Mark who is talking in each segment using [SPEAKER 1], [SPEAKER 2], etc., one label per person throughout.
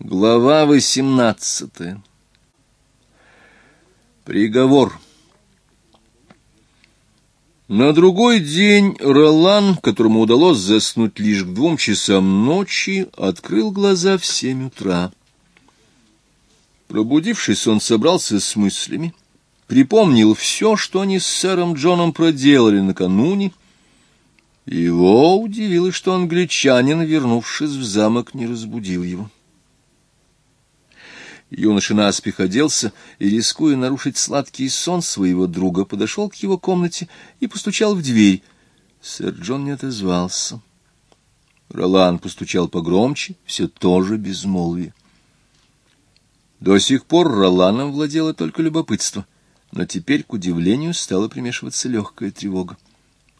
[SPEAKER 1] Глава восемнадцатая. Приговор. На другой день Ролан, которому удалось заснуть лишь к двум часам ночи, открыл глаза в семь утра. Пробудившись, он собрался с мыслями, припомнил все, что они с сэром Джоном проделали накануне. Его удивило, что англичанин, вернувшись в замок, не разбудил его. Юноша наспех оделся и, рискуя нарушить сладкий сон своего друга, подошел к его комнате и постучал в дверь. Сэр Джон не отозвался. Ролан постучал погромче, все тоже безмолвие. До сих пор Роланом владело только любопытство, но теперь, к удивлению, стала примешиваться легкая тревога.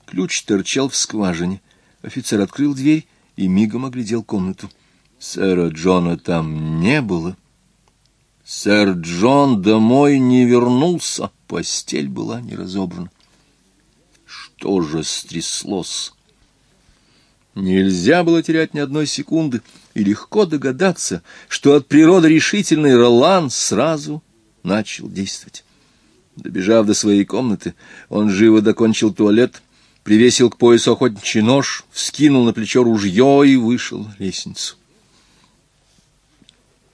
[SPEAKER 1] Ключ торчал в скважине. Офицер открыл дверь и мигом оглядел комнату. Сэра Джона там не было. — Сэр Джон домой не вернулся, постель была не разобрана. Что же стряслось? Нельзя было терять ни одной секунды, и легко догадаться, что от природы решительный Ролан сразу начал действовать. Добежав до своей комнаты, он живо докончил туалет, привесил к поясу охотничий нож, вскинул на плечо ружье и вышел лестницу.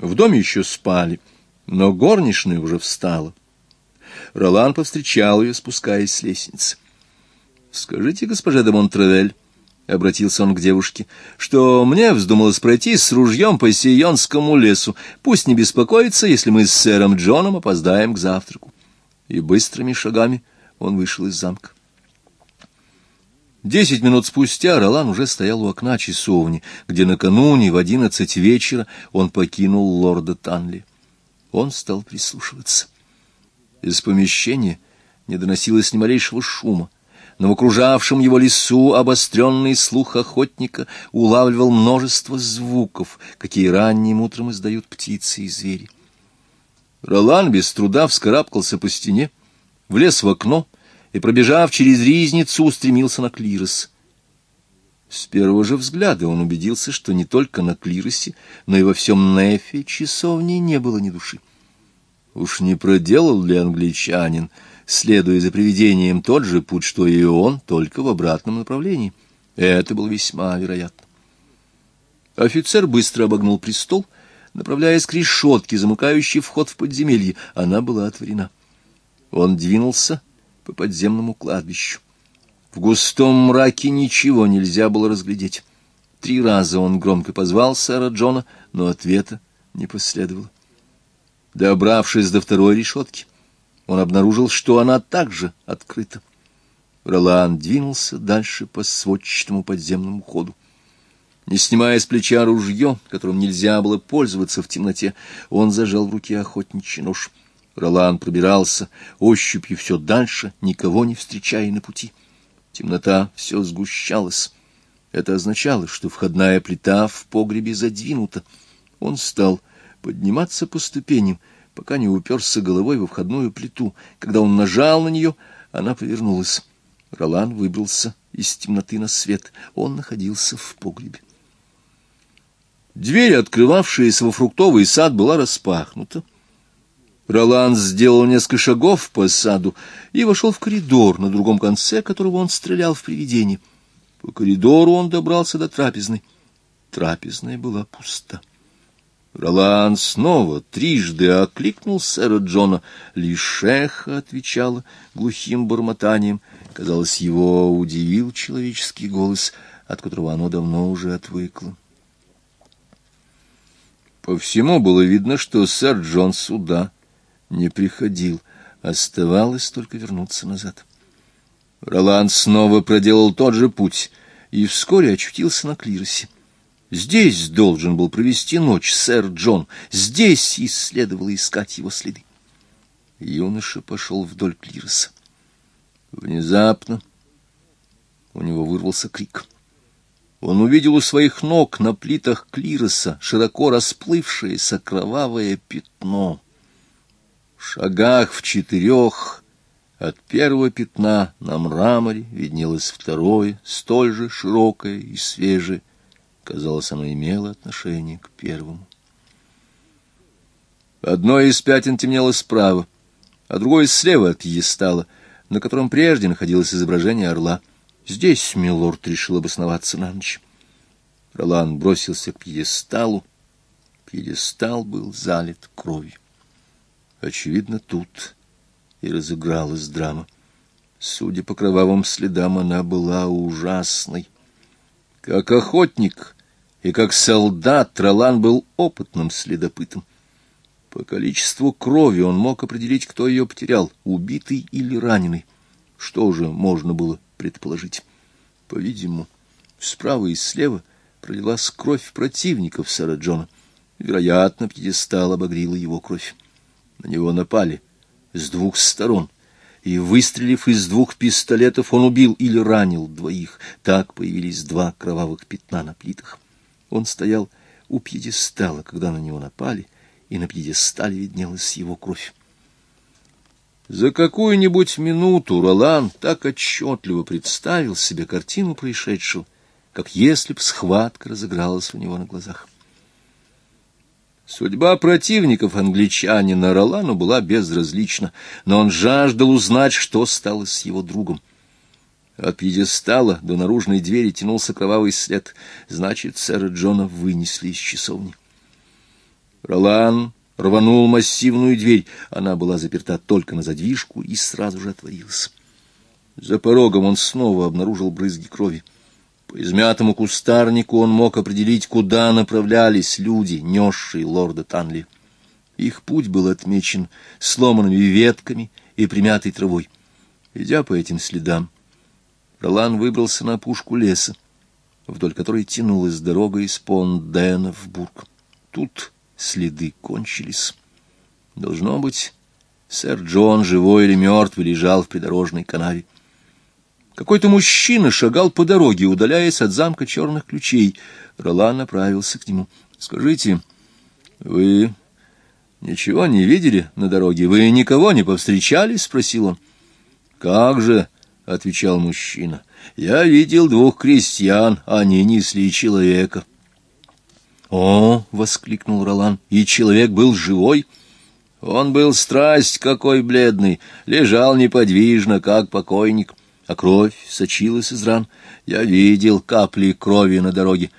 [SPEAKER 1] В доме еще спали — но горничная уже встала. Ролан повстречал ее, спускаясь с лестницы. — Скажите, госпожа де Монтревель, — обратился он к девушке, — что мне вздумалось пройти с ружьем по Сионскому лесу. Пусть не беспокоится, если мы с сэром Джоном опоздаем к завтраку. И быстрыми шагами он вышел из замка. Десять минут спустя Ролан уже стоял у окна часовни, где накануне в одиннадцать вечера он покинул лорда Танли. Он стал прислушиваться. Из помещения не доносилось ни малейшего шума, но в окружавшем его лесу обостренный слух охотника улавливал множество звуков, какие ранним утром издают птицы и звери. Ролан без труда вскарабкался по стене, влез в окно и, пробежав через ризницу, устремился на клирос. С первого же взгляда он убедился, что не только на клиросе, но и во всем Нефе часовни не было ни души. Уж не проделал ли англичанин, следуя за привидением тот же путь, что и он, только в обратном направлении? Это было весьма вероятно. Офицер быстро обогнул престол, направляясь к решетке, замыкающей вход в подземелье. Она была отворена. Он двинулся по подземному кладбищу. В густом мраке ничего нельзя было разглядеть. Три раза он громко позвал сэра Джона, но ответа не последовало. Добравшись до второй решетки, он обнаружил, что она также открыта. Ролан двинулся дальше по сводчатому подземному ходу. Не снимая с плеча ружье, которым нельзя было пользоваться в темноте, он зажал в руке охотничий нож. Ролан пробирался ощупью все дальше, никого не встречая на пути. Темнота все сгущалась. Это означало, что входная плита в погребе задвинута. Он стал подниматься по ступеням, пока не уперся головой во входную плиту. Когда он нажал на нее, она повернулась. Ролан выбрался из темноты на свет. Он находился в погребе. Дверь, открывавшаяся во фруктовый сад, была распахнута. Ролан сделал несколько шагов по саду и вошел в коридор, на другом конце которого он стрелял в привидение. По коридору он добрался до трапезной. Трапезная была пуста. Ролан снова трижды окликнул сэра Джона. Лишь эхо отвечало глухим бормотанием. Казалось, его удивил человеческий голос, от которого оно давно уже отвыкло. По всему было видно, что сэр Джон сюда не приходил. Оставалось только вернуться назад. Роланд снова проделал тот же путь и вскоре очутился на клиросе. Здесь должен был провести ночь сэр Джон, здесь и следовало искать его следы. Юноша пошел вдоль клироса. Внезапно у него вырвался крик. Он увидел у своих ног на плитах клироса широко расплывшееся кровавое пятно шагах в четырех от первого пятна на мраморе виднелось второе, столь же широкое и свежее. Казалось, оно имело отношение к первому. Одно из пятен темнело справа, а другое слева от пьедестала, на котором прежде находилось изображение орла. Здесь милорд решил обосноваться на ночь. Ролан бросился к пьедесталу. Пьедестал был залит кровью. Очевидно, тут и разыгралась драма. Судя по кровавым следам, она была ужасной. Как охотник и как солдат Ролан был опытным следопытом. По количеству крови он мог определить, кто ее потерял, убитый или раненый. Что же можно было предположить? По-видимому, справа и слева пролилась кровь противников сэра Джона. Вероятно, пьедестал обогрила его кровь. На него напали с двух сторон, и, выстрелив из двух пистолетов, он убил или ранил двоих. Так появились два кровавых пятна на плитах. Он стоял у пьедестала, когда на него напали, и на пьедестале виднелась его кровь. За какую-нибудь минуту Ролан так отчетливо представил себе картину происшедшего, как если б схватка разыгралась у него на глазах. Судьба противников англичанина Ролану была безразлична, но он жаждал узнать, что стало с его другом. От пьедестала до наружной двери тянулся кровавый след, значит, сэра Джона вынесли из часовни. Ролан рванул массивную дверь. Она была заперта только на задвижку и сразу же отворилась. За порогом он снова обнаружил брызги крови. По измятому кустарнику он мог определить, куда направлялись люди, несшие лорда Танли. Их путь был отмечен сломанными ветками и примятой травой. Идя по этим следам, Ролан выбрался на опушку леса, вдоль которой тянулась дорога из Пондена в Бург. Тут следы кончились. Должно быть, сэр Джон, живой или мертвый, лежал в придорожной канаве. Какой-то мужчина шагал по дороге, удаляясь от замка черных ключей. Ролан направился к нему. — Скажите, вы ничего не видели на дороге? Вы никого не повстречали? — спросил он. — Как же, — отвечал мужчина, — я видел двух крестьян, они несли человека. — «О!» — воскликнул Ролан. «И человек был живой?» Он был страсть какой бледный, лежал неподвижно, как покойник, а кровь сочилась из ран. Я видел капли крови на дороге.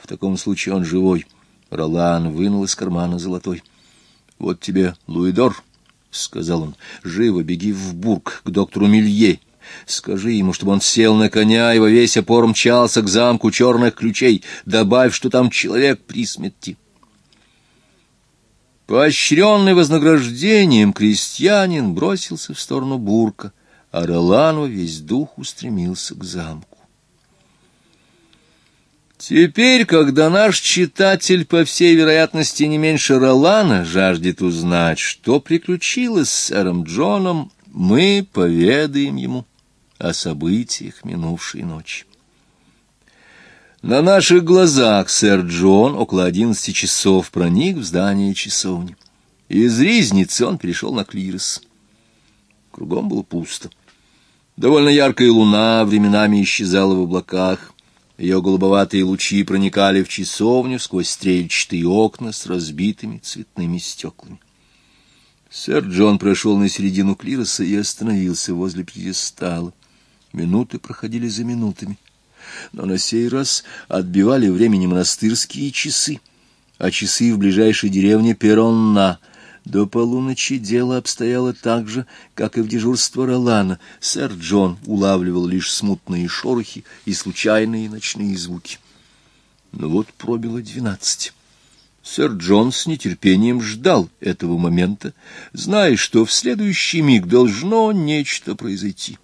[SPEAKER 1] В таком случае он живой. Ролан вынул из кармана золотой. — Вот тебе Луидор, — сказал он, — живо беги в Бург к доктору Милье Скажи ему, чтобы он сел на коня и во весь опор мчался к замку черных ключей. Добавь, что там человек при смерти. Поощренный вознаграждением, крестьянин бросился в сторону Бурка, а Ролану весь дух устремился к замку. Теперь, когда наш читатель, по всей вероятности, не меньше Ролана, жаждет узнать, что приключилось с сэром Джоном, мы поведаем ему о событиях минувшей ночи. На наших глазах сэр Джон около одиннадцати часов проник в здание часовни. Из ризницы он перешел на клирос. Кругом было пусто. Довольно яркая луна временами исчезала в облаках. Ее голубоватые лучи проникали в часовню сквозь стрельчатые окна с разбитыми цветными стеклами. Сэр Джон прошел на середину клироса и остановился возле пьедестала. Минуты проходили за минутами. Но на сей раз отбивали времени монастырские часы, а часы в ближайшей деревне Перонна. До полуночи дело обстояло так же, как и в дежурство Ролана. Сэр Джон улавливал лишь смутные шорохи и случайные ночные звуки. Но вот пробило двенадцать. Сэр Джон с нетерпением ждал этого момента, зная, что в следующий миг должно нечто произойти.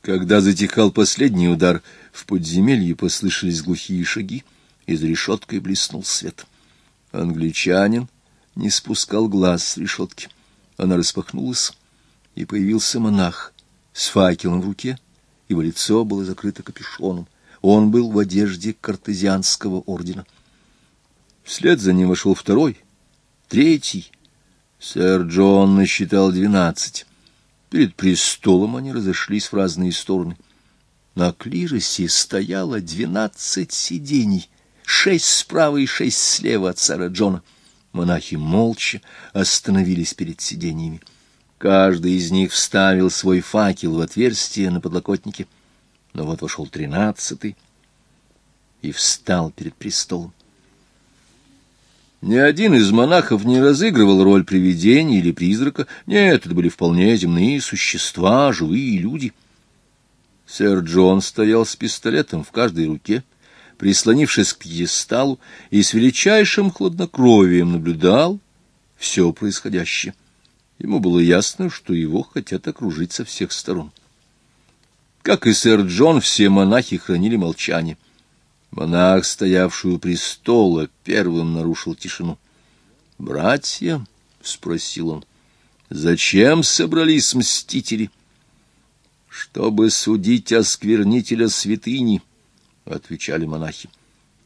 [SPEAKER 1] Когда затихал последний удар, в подземелье послышались глухие шаги, из решеткой блеснул свет. Англичанин не спускал глаз с решетки. Она распахнулась, и появился монах с факелом в руке, его лицо было закрыто капюшоном. Он был в одежде картезианского ордена. Вслед за ним вошел второй, третий. Сэр Джон насчитал двенадцать. Перед престолом они разошлись в разные стороны. На клиросе стояло двенадцать сидений, шесть справа и шесть слева от сэра Джона. Монахи молча остановились перед сиденьями. Каждый из них вставил свой факел в отверстие на подлокотнике. Но вот вошел тринадцатый и встал перед престолом. Ни один из монахов не разыгрывал роль привидения или призрака. Нет, это были вполне земные существа, живые люди. Сэр Джон стоял с пистолетом в каждой руке, прислонившись к пьедесталу, и с величайшим хладнокровием наблюдал все происходящее. Ему было ясно, что его хотят окружить со всех сторон. Как и сэр Джон, все монахи хранили молчание. Монах, стоявший у престола, первым нарушил тишину. «Братья?» — спросил он. «Зачем собрались мстители?» «Чтобы судить осквернителя святыни», — отвечали монахи.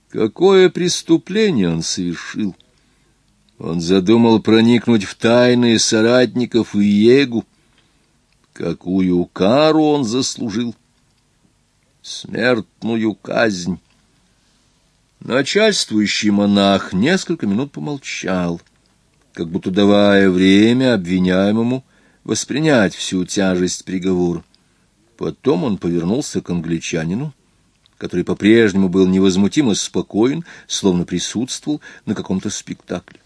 [SPEAKER 1] «Какое преступление он совершил?» Он задумал проникнуть в тайны соратников и Егу. Какую кару он заслужил? Смертную казнь. Начальствующий монах несколько минут помолчал, как будто давая время обвиняемому воспринять всю тяжесть приговора. Потом он повернулся к англичанину, который по-прежнему был невозмутимо спокоен, словно присутствовал на каком-то спектакле.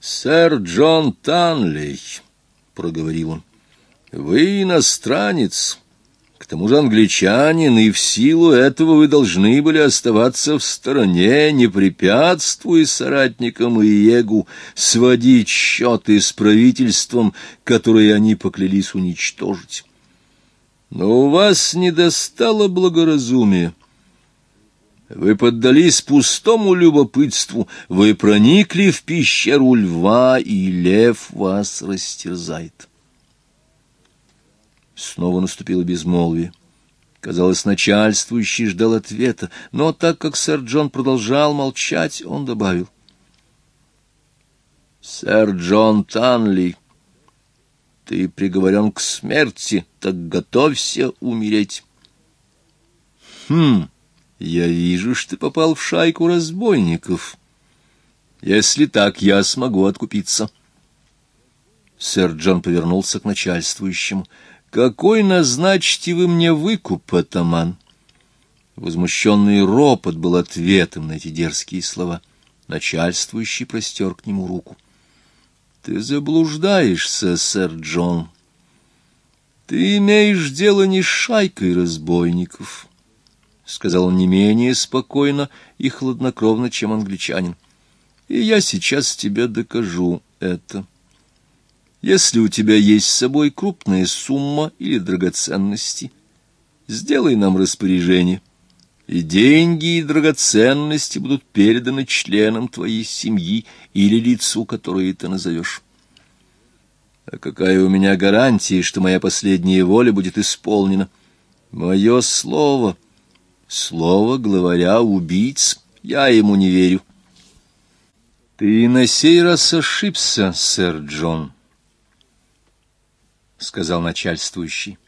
[SPEAKER 1] «Сэр Джон Танлей», — проговорил он, — «вы иностранец». К тому же англичанин, и в силу этого вы должны были оставаться в стороне, не препятствуя соратникам Иегу сводить счеты с правительством, которое они поклялись уничтожить. Но у вас не достало благоразумия. Вы поддались пустому любопытству, вы проникли в пещеру льва, и лев вас растерзает. Снова наступило безмолвие. Казалось, начальствующий ждал ответа, но так как сэр Джон продолжал молчать, он добавил. «Сэр Джон Танли, ты приговорен к смерти, так готовься умереть». «Хм, я вижу, что ты попал в шайку разбойников. Если так, я смогу откупиться». Сэр Джон повернулся к начальствующему — «Какой назначите вы мне выкуп, атаман?» Возмущенный ропот был ответом на эти дерзкие слова. Начальствующий простер к нему руку. «Ты заблуждаешься, сэр Джон. Ты имеешь дело не с шайкой разбойников», — сказал он не менее спокойно и хладнокровно, чем англичанин. «И я сейчас тебе докажу это». Если у тебя есть с собой крупная сумма или драгоценности, сделай нам распоряжение, и деньги и драгоценности будут переданы членам твоей семьи или лицу, которое ты назовешь. А какая у меня гарантия, что моя последняя воля будет исполнена? Мое слово, слово главаря убийц, я ему не верю. Ты на сей раз ошибся, сэр Джон. — сказал начальствующий.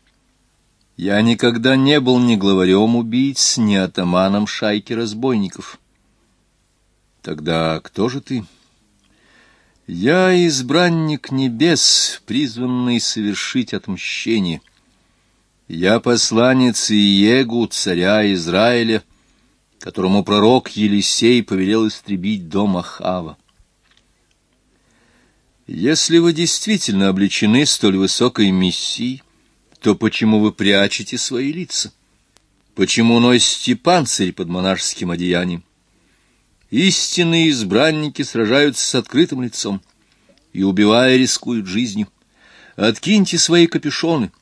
[SPEAKER 1] «Я никогда не был ни главарем убийц, ни атаманом шайки разбойников». «Тогда кто же ты?» «Я избранник небес, призванный совершить отмщение. Я посланец Иегу, царя Израиля, которому пророк Елисей повелел истребить дом Ахава. Если вы действительно обличены столь высокой миссией, то почему вы прячете свои лица? Почему носите панцирь под монашеским одеянием? Истинные избранники сражаются с открытым лицом и, убивая, рискуют жизнью. Откиньте свои капюшоны,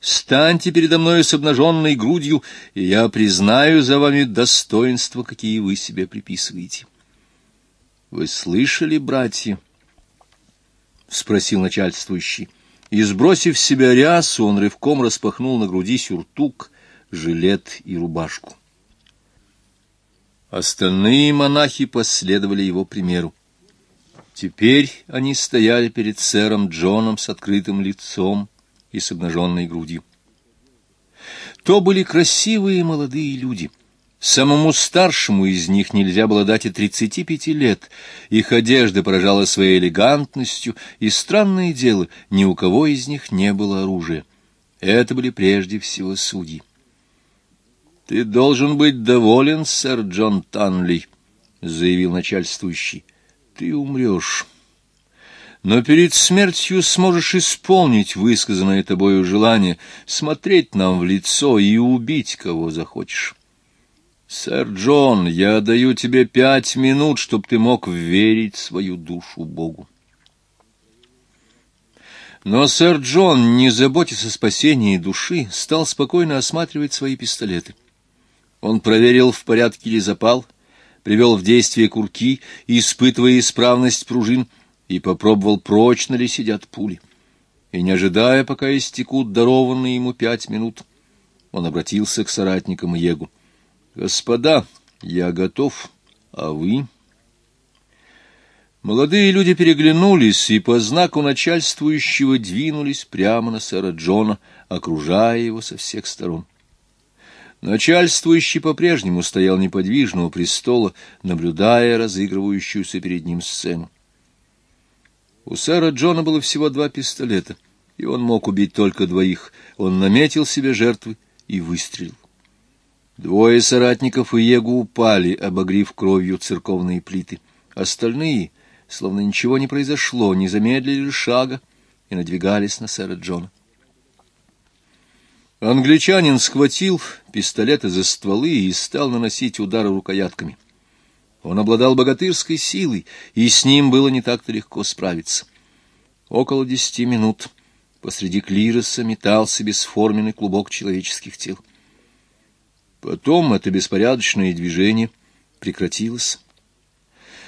[SPEAKER 1] станьте передо мной с обнаженной грудью, и я признаю за вами достоинства, какие вы себе приписываете. Вы слышали, братья? —— спросил начальствующий. И, сбросив с себя рясу, он рывком распахнул на груди сюртук, жилет и рубашку. Остальные монахи последовали его примеру. Теперь они стояли перед сэром Джоном с открытым лицом и с обнаженной грудью. То были красивые молодые люди, Самому старшему из них нельзя было дать и тридцати пяти лет. Их одежда поражала своей элегантностью, и странное дело, ни у кого из них не было оружия. Это были прежде всего судьи. — Ты должен быть доволен, сэр Джон Танли, — заявил начальствующий. — Ты умрешь. Но перед смертью сможешь исполнить высказанное тобою желание, смотреть нам в лицо и убить, кого захочешь. «Сэр Джон, я даю тебе пять минут, чтобы ты мог верить свою душу Богу». Но сэр Джон, не заботясь о спасении души, стал спокойно осматривать свои пистолеты. Он проверил, в порядке ли запал, привел в действие курки, испытывая исправность пружин, и попробовал, прочно ли сидят пули. И, не ожидая, пока истекут дарованные ему пять минут, он обратился к соратникам Егу. Господа, я готов, а вы? Молодые люди переглянулись и по знаку начальствующего двинулись прямо на сэра Джона, окружая его со всех сторон. Начальствующий по-прежнему стоял неподвижно у престола, наблюдая разыгрывающуюся перед ним сцену. У сэра Джона было всего два пистолета, и он мог убить только двоих. Он наметил себе жертвы и выстрелил. Двое соратников Иегу упали, обогрив кровью церковные плиты. Остальные, словно ничего не произошло, не замедлили шага и надвигались на сэра Джона. Англичанин схватил пистолеты за стволы и стал наносить удары рукоятками. Он обладал богатырской силой, и с ним было не так-то легко справиться. Около десяти минут посреди клироса метался бесформенный клубок человеческих тел. Потом это беспорядочное движение прекратилось.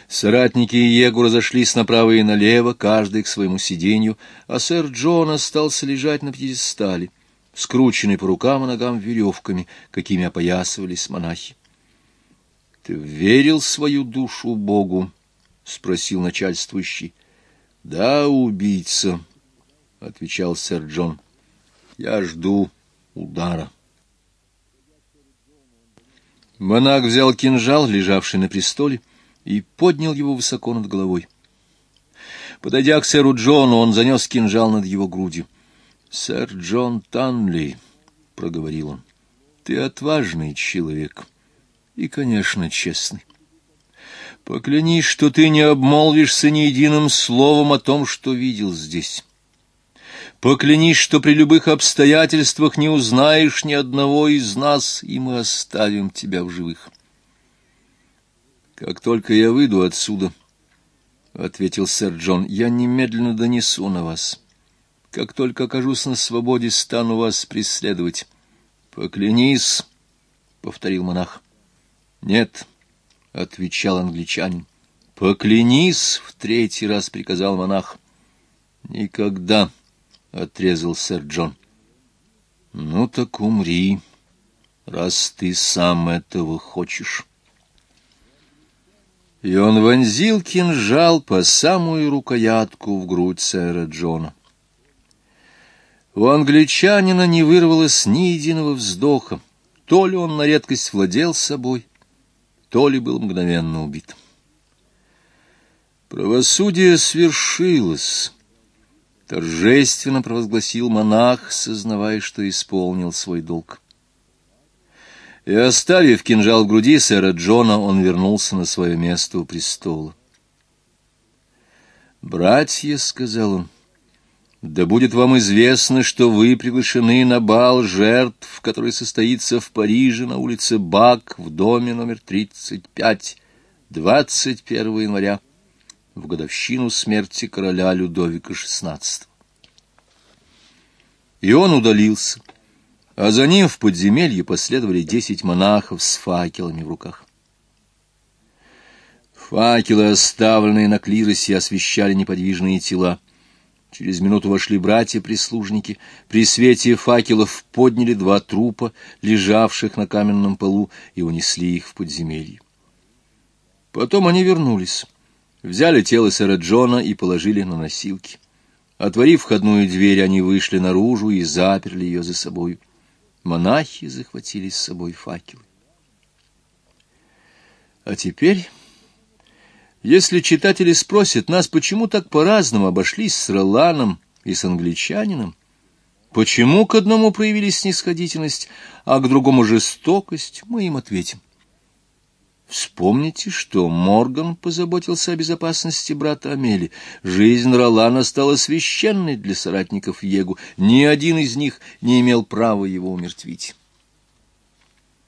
[SPEAKER 1] Соратники Егу разошлись направо и налево, каждый к своему сиденью, а сэр Джон остался лежать на пьедестале, скрученный по рукам и ногам веревками, какими опоясывались монахи. — Ты верил свою душу Богу? — спросил начальствующий. — Да, убийца, — отвечал сэр Джон. — Я жду удара. Монах взял кинжал, лежавший на престоле, и поднял его высоко над головой. Подойдя к сэру Джону, он занес кинжал над его грудью. — Сэр Джон Танли, — проговорил он, — ты отважный человек и, конечно, честный. Поклянись, что ты не обмолвишься ни единым словом о том, что видел здесь. Поклянись, что при любых обстоятельствах не узнаешь ни одного из нас, и мы оставим тебя в живых. Как только я выйду отсюда, — ответил сэр Джон, — я немедленно донесу на вас. Как только окажусь на свободе, стану вас преследовать. — Поклянись, — повторил монах. — Нет, — отвечал англичанин. — Поклянись, — в третий раз приказал монах. — Никогда. —— отрезал сэр Джон. — Ну так умри, раз ты сам этого хочешь. И он вонзил кинжал по самую рукоятку в грудь сэра Джона. У англичанина не вырвалось ни единого вздоха. То ли он на редкость владел собой, то ли был мгновенно убит. Правосудие свершилось торжественно провозгласил монах, сознавая, что исполнил свой долг. И, оставив кинжал в груди сэра Джона, он вернулся на свое место у престола. «Братья», — сказал он, — «да будет вам известно, что вы приглашены на бал жертв, который состоится в Париже на улице Бак в доме номер 35, 21 января в годовщину смерти короля Людовика XVI. И он удалился, а за ним в подземелье последовали десять монахов с факелами в руках. Факелы, оставленные на клиросе, освещали неподвижные тела. Через минуту вошли братья-прислужники. При свете факелов подняли два трупа, лежавших на каменном полу, и унесли их в подземелье. Потом они вернулись. Взяли тело сэра Джона и положили на носилки. Отворив входную дверь, они вышли наружу и заперли ее за собой. Монахи захватили с собой факелы. А теперь, если читатели спросят нас, почему так по-разному обошлись с Роланом и с англичанином, почему к одному проявили снисходительность, а к другому жестокость, мы им ответим. Вспомните, что Морган позаботился о безопасности брата Амели. Жизнь Ролана стала священной для соратников Егу. Ни один из них не имел права его умертвить.